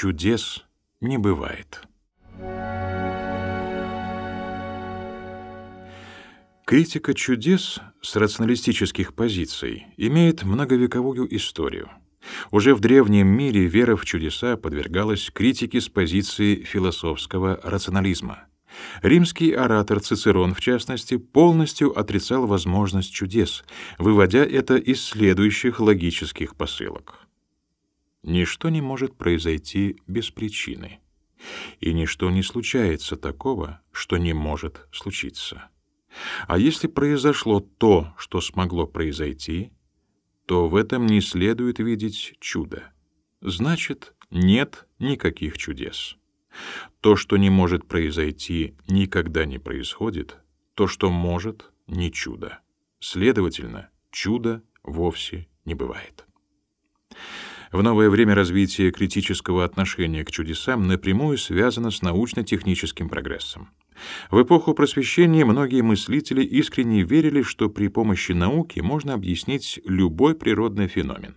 чудес не бывает. Критика чудес с рационалистических позиций имеет многовековую историю. Уже в древнем мире вера в чудеса подвергалась критике с позиции философского рационализма. Римский оратор Цицерон, в частности, полностью отрицал возможность чудес, выводя это из следующих логических посылок. Ничто не может произойти без причины, и ничто не случается такого, что не может случиться. А если произошло то, что смогло произойти, то в этом не следует видеть чудо. Значит, нет никаких чудес. То, что не может произойти, никогда не происходит, то, что может, не чудо. Следовательно, чуда вовсе не бывает. В новое время развитие критического отношения к чудесам напрямую связано с научно-техническим прогрессом. В эпоху просвещения многие мыслители искренне верили, что при помощи науки можно объяснить любой природный феномен.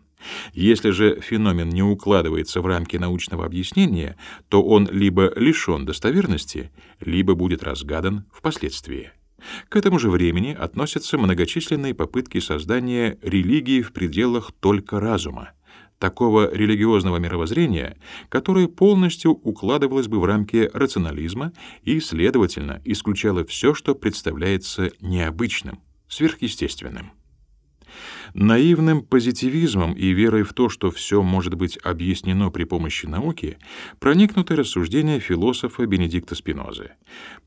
Если же феномен не укладывается в рамки научного объяснения, то он либо лишен достоверности, либо будет разгадан впоследствии. К этому же времени относятся многочисленные попытки создания религии в пределах только разума, такого религиозного мировоззрения, которое полностью укладывалось бы в рамки рационализма и, следовательно, исключало все, что представляется необычным, сверхъестественным. Наивным позитивизмом и верой в то, что все может быть объяснено при помощи науки, проникнуты рассуждения философа Бенедикта Спинозы,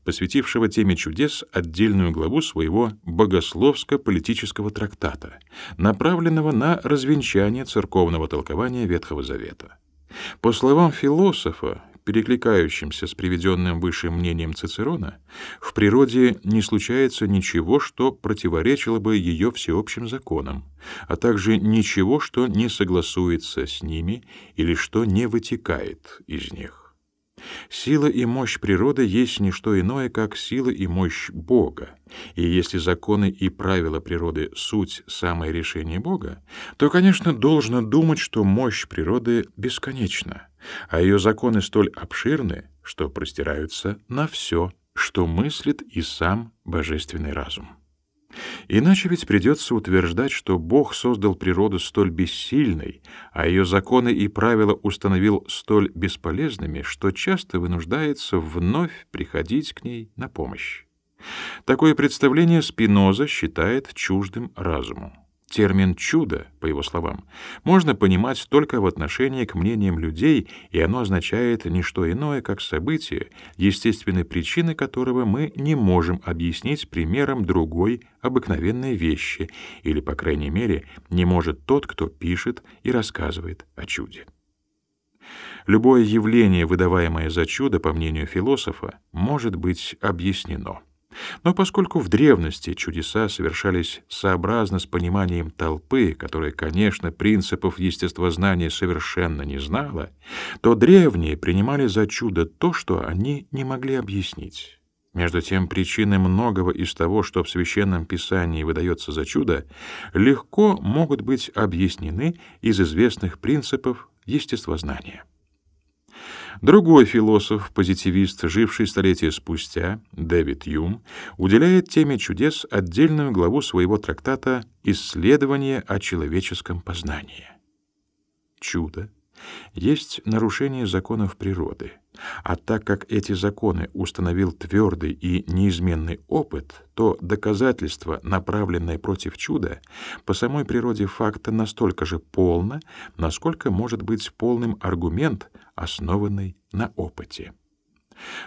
посвятившего теме чудес отдельную главу своего богословско-политического трактата, направленного на развенчание церковного толкования Ветхого Завета. По словам философа, перекликающимся с приведенным выше мнением Цицерона, в природе не случается ничего, что противоречило бы ее всеобщим законам, а также ничего, что не согласуется с ними или что не вытекает из них. Сила и мощь природы есть не что иное, как сила и мощь Бога. И если законы и правила природы суть самое решение Бога, то, конечно, должно думать, что мощь природы бесконечна, а ее законы столь обширны, что простираются на все, что мыслит и сам божественный разум. Иначе ведь придется утверждать, что Бог создал природу столь бессильной, а ее законы и правила установил столь бесполезными, что часто вынуждается вновь приходить к ней на помощь. Такое представление Спиноза считает чуждым разуму. Термин «чудо», по его словам, можно понимать только в отношении к мнениям людей, и оно означает не что иное, как событие, естественной причины которого мы не можем объяснить примером другой обыкновенной вещи, или, по крайней мере, не может тот, кто пишет и рассказывает о чуде. Любое явление, выдаваемое за чудо, по мнению философа, может быть объяснено. Но поскольку в древности чудеса совершались сообразно с пониманием толпы, которая, конечно, принципов естествознания совершенно не знала, то древние принимали за чудо то, что они не могли объяснить. Между тем, причины многого из того, что в Священном Писании выдается за чудо, легко могут быть объяснены из известных принципов естествознания. Другой философ-позитивист, живший столетия спустя, Дэвид Юм, уделяет теме чудес отдельную главу своего трактата «Исследование о человеческом познании». Чудо есть нарушение законов природы, а так как эти законы установил твердый и неизменный опыт, то доказательство, направленное против чуда, по самой природе факта настолько же полно, насколько может быть полным аргумент, основанный на опыте.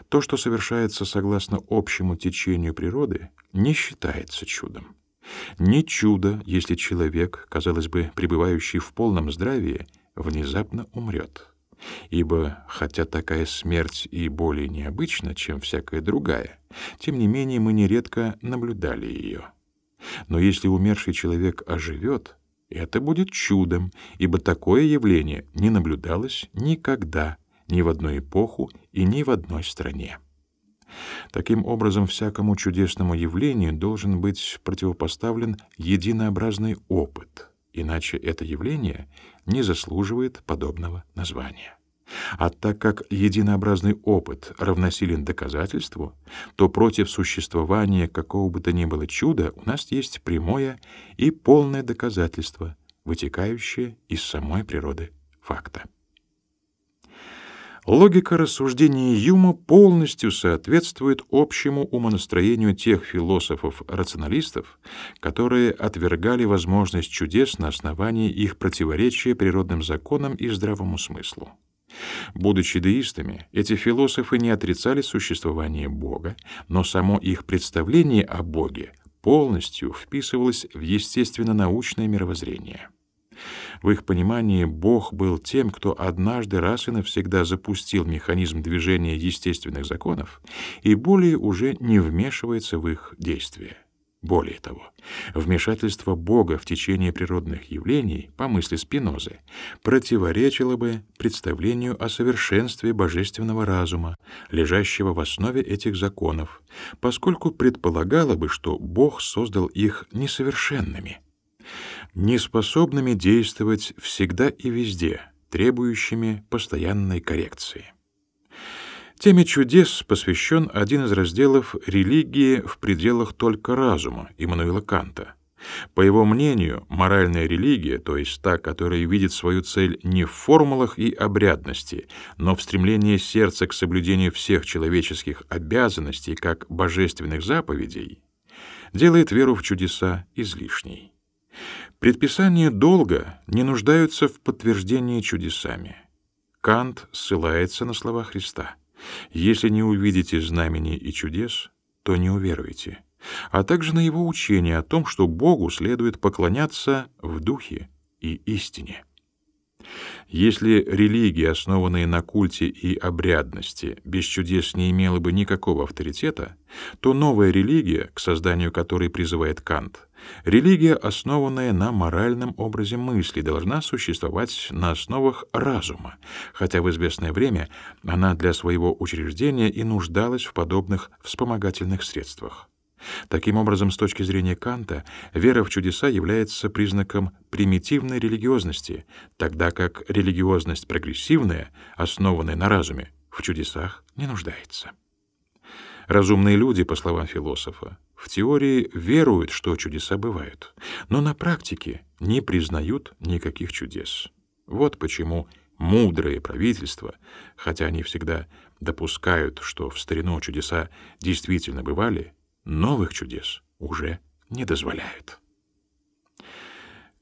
То, что совершается согласно общему течению природы, не считается чудом. Не чудо, если человек, казалось бы, пребывающий в полном здравии, внезапно умрет. Ибо, хотя такая смерть и более необычна, чем всякая другая, тем не менее мы нередко наблюдали ее. Но если умерший человек оживет, это будет чудом, ибо такое явление не наблюдалось никогда, ни в одной эпоху и ни в одной стране. Таким образом, всякому чудесному явлению должен быть противопоставлен единообразный опыт, иначе это явление не заслуживает подобного названия. А так как единообразный опыт равносилен доказательству, то против существования какого бы то ни было чуда у нас есть прямое и полное доказательство, вытекающее из самой природы факта. Логика рассуждений Юма полностью соответствует общему умонастроению тех философов-рационалистов, которые отвергали возможность чудес на основании их противоречия природным законам и здравому смыслу. Будучи деистами, эти философы не отрицали существование Бога, но само их представление о Боге полностью вписывалось в естественно-научное мировоззрение. В их понимании Бог был тем, кто однажды раз и навсегда запустил механизм движения естественных законов и более уже не вмешивается в их действия. Более того, вмешательство Бога в течение природных явлений, по мысли Спинозы, противоречило бы представлению о совершенстве божественного разума, лежащего в основе этих законов, поскольку предполагало бы, что Бог создал их несовершенными неспособными действовать всегда и везде, требующими постоянной коррекции. Теме чудес посвящен один из разделов «Религии в пределах только разума» Иммануила Канта. По его мнению, моральная религия, то есть та, которая видит свою цель не в формулах и обрядности, но в стремлении сердца к соблюдению всех человеческих обязанностей как божественных заповедей, делает веру в чудеса излишней. Предписания долга не нуждаются в подтверждении чудесами. Кант ссылается на слова Христа. «Если не увидите знамений и чудес, то не уверуете», а также на его учение о том, что Богу следует поклоняться в духе и истине. Если религия, основанная на культе и обрядности, без чудес не имела бы никакого авторитета, то новая религия, к созданию которой призывает Кант, религия, основанная на моральном образе мысли, должна существовать на основах разума, хотя в известное время она для своего учреждения и нуждалась в подобных вспомогательных средствах. Таким образом, с точки зрения Канта, вера в чудеса является признаком примитивной религиозности, тогда как религиозность прогрессивная, основанная на разуме, в чудесах не нуждается. Разумные люди, по словам философа, в теории веруют, что чудеса бывают, но на практике не признают никаких чудес. Вот почему мудрые правительства, хотя они всегда допускают, что в старину чудеса действительно бывали, новых чудес уже не дозволяют.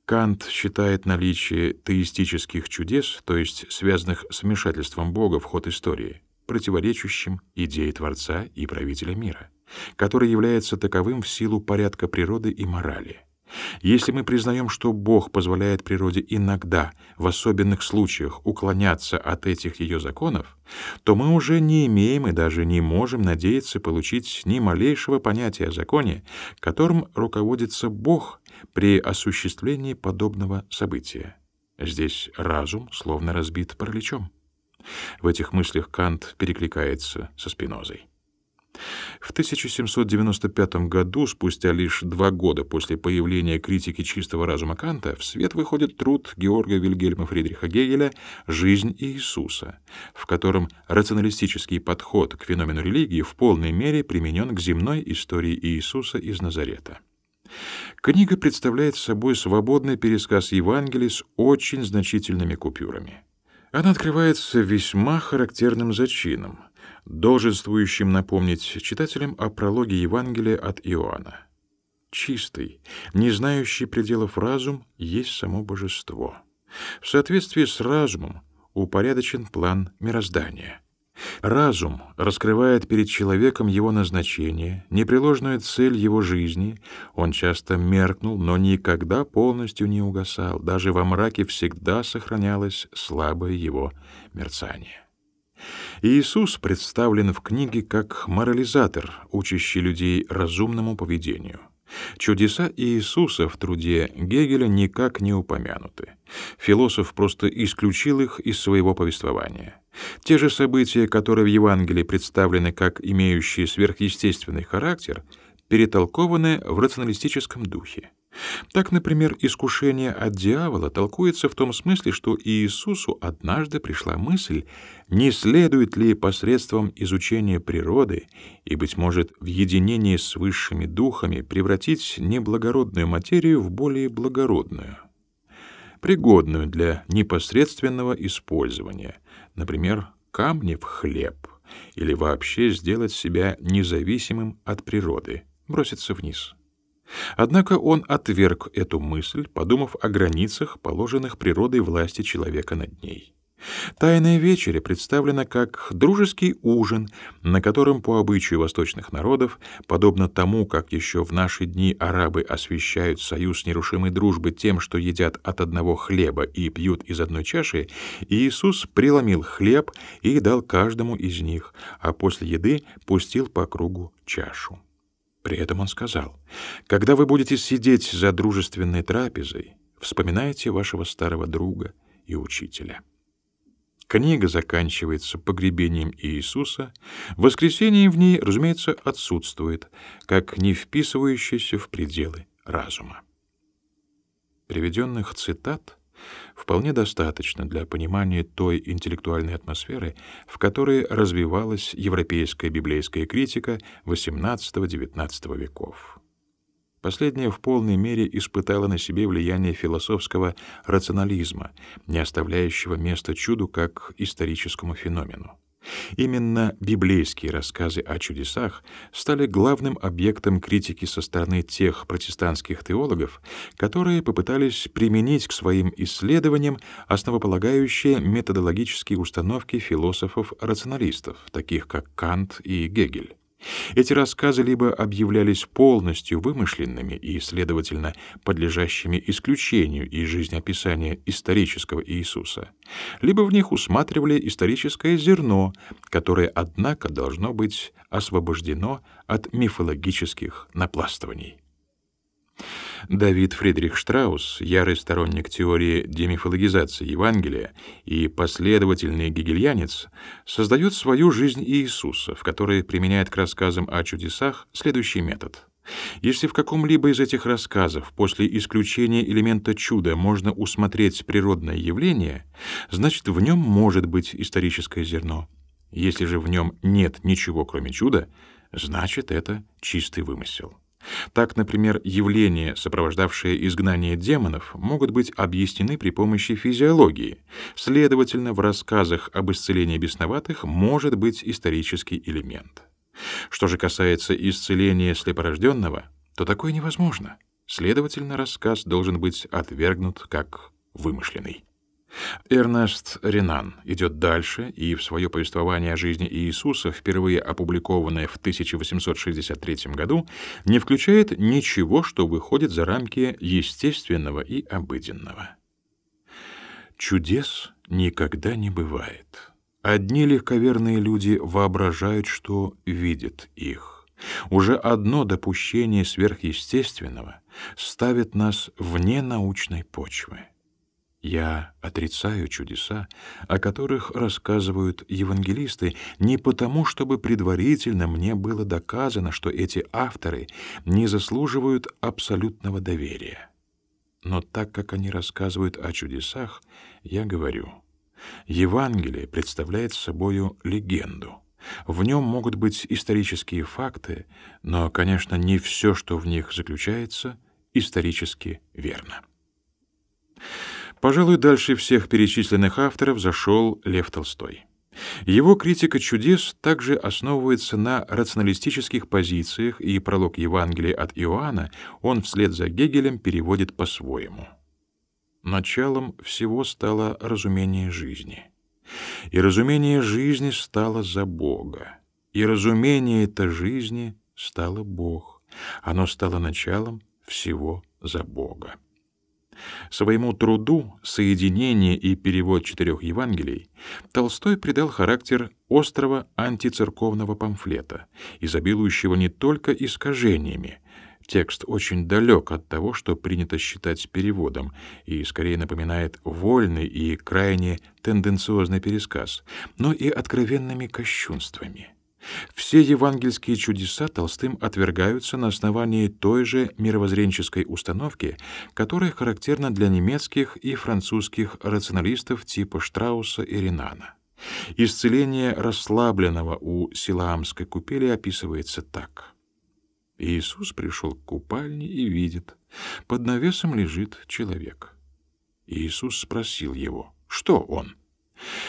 Кант считает наличие теистических чудес, то есть связанных с вмешательством Бога в ход истории, противоречащим идее Творца и правителя мира, который является таковым в силу порядка природы и морали. Если мы признаем, что Бог позволяет природе иногда, в особенных случаях, уклоняться от этих ее законов, то мы уже не имеем и даже не можем надеяться получить ни малейшего понятия о законе, которым руководится Бог при осуществлении подобного события. Здесь разум словно разбит параличом. В этих мыслях Кант перекликается со Спинозой. В 1795 году, спустя лишь два года после появления критики чистого разума Канта, в свет выходит труд Георга Вильгельма Фридриха Гегеля «Жизнь Иисуса», в котором рационалистический подход к феномену религии в полной мере применен к земной истории Иисуса из Назарета. Книга представляет собой свободный пересказ Евангелия с очень значительными купюрами. Она открывается весьма характерным зачином — долженствующим напомнить читателям о прологе Евангелия от Иоанна. Чистый, не знающий пределов разум есть само божество. В соответствии с разумом упорядочен план мироздания. Разум раскрывает перед человеком его назначение, непреложную цель его жизни. Он часто меркнул, но никогда полностью не угасал. Даже во мраке всегда сохранялось слабое его мерцание. Иисус представлен в книге как морализатор, учащий людей разумному поведению. Чудеса Иисуса в труде Гегеля никак не упомянуты. Философ просто исключил их из своего повествования. Те же события, которые в Евангелии представлены как имеющие сверхъестественный характер, перетолкованы в рационалистическом духе. Так, например, искушение от дьявола толкуется в том смысле, что Иисусу однажды пришла мысль, не следует ли посредством изучения природы и, быть может, в единении с высшими духами превратить неблагородную материю в более благородную, пригодную для непосредственного использования, например, камни в хлеб, или вообще сделать себя независимым от природы, броситься вниз. Однако он отверг эту мысль, подумав о границах, положенных природой власти человека над ней. Тайная вечеря представлена как дружеский ужин, на котором по обычаю восточных народов, подобно тому, как еще в наши дни арабы освещают союз нерушимой дружбы тем, что едят от одного хлеба и пьют из одной чаши, Иисус преломил хлеб и дал каждому из них, а после еды пустил по кругу чашу. При этом он сказал, «Когда вы будете сидеть за дружественной трапезой, вспоминайте вашего старого друга и учителя». Книга заканчивается погребением Иисуса, воскресение в ней, разумеется, отсутствует, как не вписывающееся в пределы разума. Приведенных цитат вполне достаточно для понимания той интеллектуальной атмосферы, в которой развивалась европейская библейская критика XVIII-XIX веков. Последняя в полной мере испытала на себе влияние философского рационализма, не оставляющего места чуду как историческому феномену. Именно библейские рассказы о чудесах стали главным объектом критики со стороны тех протестантских теологов, которые попытались применить к своим исследованиям основополагающие методологические установки философов-рационалистов, таких как Кант и Гегель. Эти рассказы либо объявлялись полностью вымышленными и, следовательно, подлежащими исключению из жизнеописания исторического Иисуса, либо в них усматривали историческое зерно, которое, однако, должно быть освобождено от мифологических напластываний. Давид Фридрих Штраус, ярый сторонник теории демифологизации Евангелия и последовательный гегельянец, создает свою жизнь Иисуса, в которой применяет к рассказам о чудесах следующий метод. Если в каком-либо из этих рассказов после исключения элемента чуда можно усмотреть природное явление, значит, в нем может быть историческое зерно. Если же в нем нет ничего, кроме чуда, значит, это чистый вымысел. Так, например, явления, сопровождавшие изгнание демонов, могут быть объяснены при помощи физиологии. Следовательно, в рассказах об исцелении бесноватых может быть исторический элемент. Что же касается исцеления слепорожденного, то такое невозможно. Следовательно, рассказ должен быть отвергнут как вымышленный. Эрнест Ренан идет дальше и в свое повествование о жизни Иисуса, впервые опубликованное в 1863 году, не включает ничего, что выходит за рамки естественного и обыденного. Чудес никогда не бывает. Одни легковерные люди воображают, что видят их. Уже одно допущение сверхъестественного ставит нас вне научной почвы. Я отрицаю чудеса, о которых рассказывают евангелисты, не потому, чтобы предварительно мне было доказано, что эти авторы не заслуживают абсолютного доверия. Но так как они рассказывают о чудесах, я говорю, Евангелие представляет собою легенду. В нем могут быть исторические факты, но, конечно, не все, что в них заключается, исторически верно. Пожалуй, дальше всех перечисленных авторов зашел Лев Толстой. Его критика чудес также основывается на рационалистических позициях, и пролог Евангелия от Иоанна он вслед за Гегелем переводит по-своему. Началом всего стало разумение жизни. И разумение жизни стало за Бога. И разумение это жизни стало Бог. Оно стало началом всего за Бога. Своему труду «Соединение и перевод четырех Евангелий» Толстой придал характер острого антицерковного памфлета, изобилующего не только искажениями, Текст очень далек от того, что принято считать переводом, и скорее напоминает вольный и крайне тенденциозный пересказ, но и откровенными кощунствами. Все евангельские чудеса Толстым отвергаются на основании той же мировоззренческой установки, которая характерна для немецких и французских рационалистов типа Штрауса и Ренана. Исцеление расслабленного у Силаамской купели описывается так. Иисус пришел к купальне и видит, под навесом лежит человек. Иисус спросил его, что он?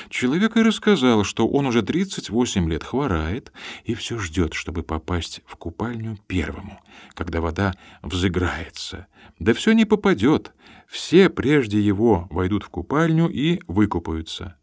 Человек и рассказал, что он уже 38 лет хворает и все ждет, чтобы попасть в купальню первому, когда вода взыграется. Да все не попадет. Все прежде его войдут в купальню и выкупаются.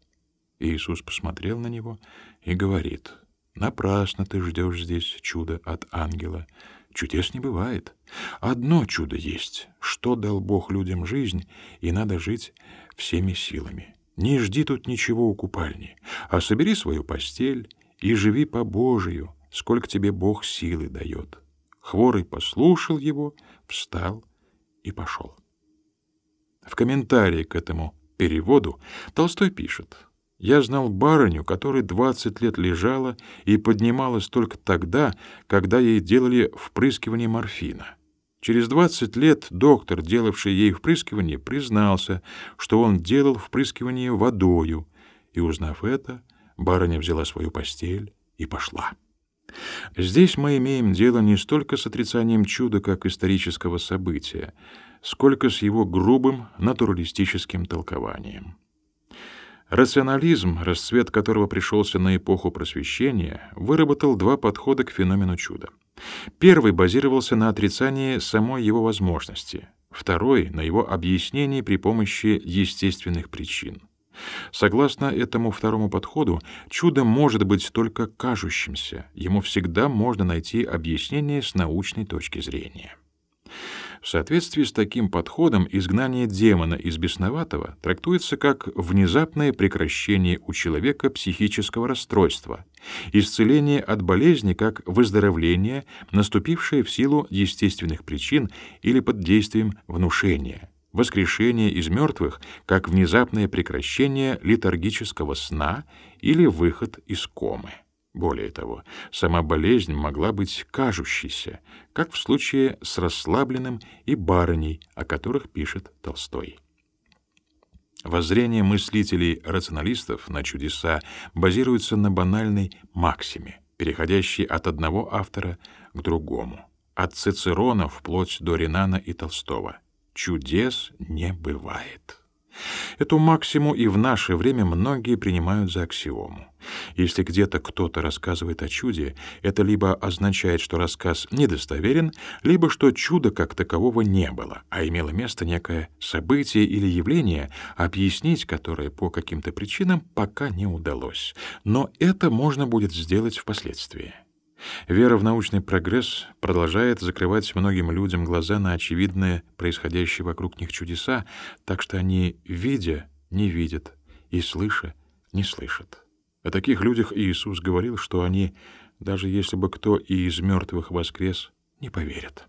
Иисус посмотрел на него и говорит, «Напрасно ты ждешь здесь чуда от ангела. Чудес не бывает. Одно чудо есть, что дал Бог людям жизнь, и надо жить всеми силами. Не жди тут ничего у купальни, а собери свою постель и живи по Божию, сколько тебе Бог силы дает». Хворый послушал его, встал и пошел. В комментарии к этому переводу Толстой пишет — я знал барыню, которая двадцать лет лежала и поднималась только тогда, когда ей делали впрыскивание морфина. Через двадцать лет доктор, делавший ей впрыскивание, признался, что он делал впрыскивание водою, и, узнав это, барыня взяла свою постель и пошла. Здесь мы имеем дело не столько с отрицанием чуда как исторического события, сколько с его грубым натуралистическим толкованием. Рационализм, расцвет которого пришелся на эпоху просвещения, выработал два подхода к феномену чуда. Первый базировался на отрицании самой его возможности, второй — на его объяснении при помощи естественных причин. Согласно этому второму подходу, чудо может быть только кажущимся, ему всегда можно найти объяснение с научной точки зрения. В соответствии с таким подходом изгнание демона из бесноватого трактуется как внезапное прекращение у человека психического расстройства, исцеление от болезни как выздоровление, наступившее в силу естественных причин или под действием внушения, воскрешение из мертвых как внезапное прекращение летаргического сна или выход из комы. Более того, сама болезнь могла быть кажущейся, как в случае с расслабленным и барыней, о которых пишет Толстой. Воззрение мыслителей-рационалистов на чудеса базируется на банальной максиме, переходящей от одного автора к другому, от Цицерона вплоть до Ренана и Толстого. Чудес не бывает. Эту максиму и в наше время многие принимают за аксиому. Если где-то кто-то рассказывает о чуде, это либо означает, что рассказ недостоверен, либо что чуда как такового не было, а имело место некое событие или явление, объяснить которое по каким-то причинам пока не удалось. Но это можно будет сделать впоследствии. Вера в научный прогресс продолжает закрывать многим людям глаза на очевидные происходящие вокруг них чудеса, так что они, видя, не видят, и слыша, не слышат. О таких людях Иисус говорил, что они, даже если бы кто и из мертвых воскрес, не поверят.